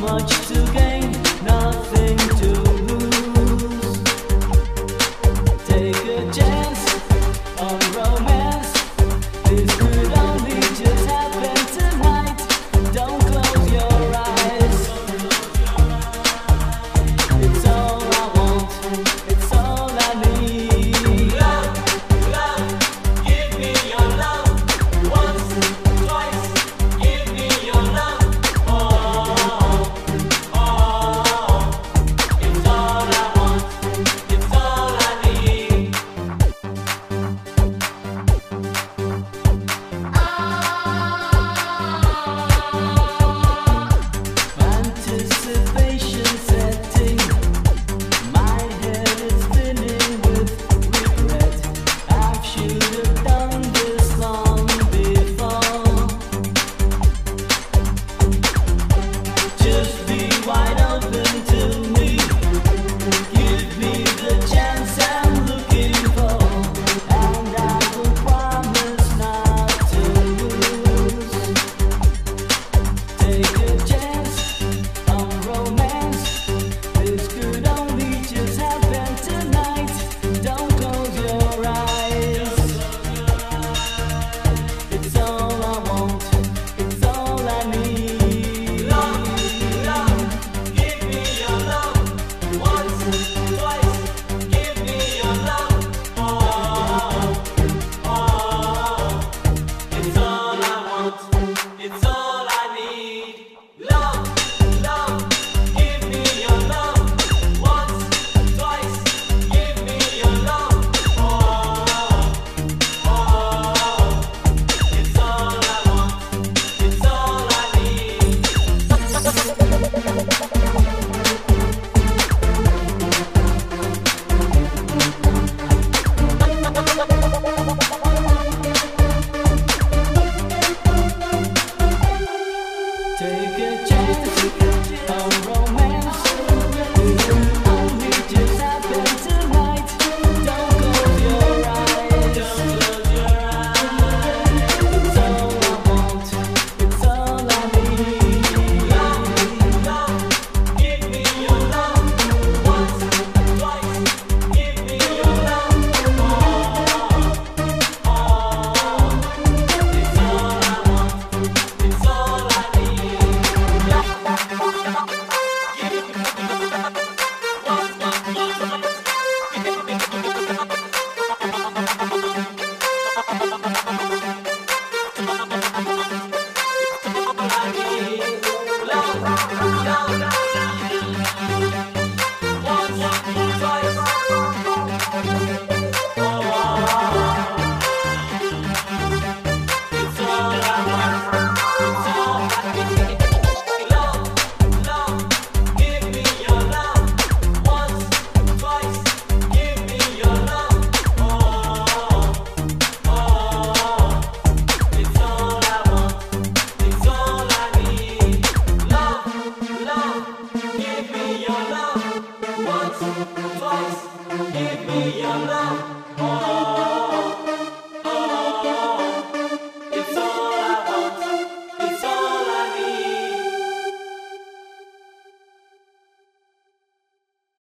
much to get.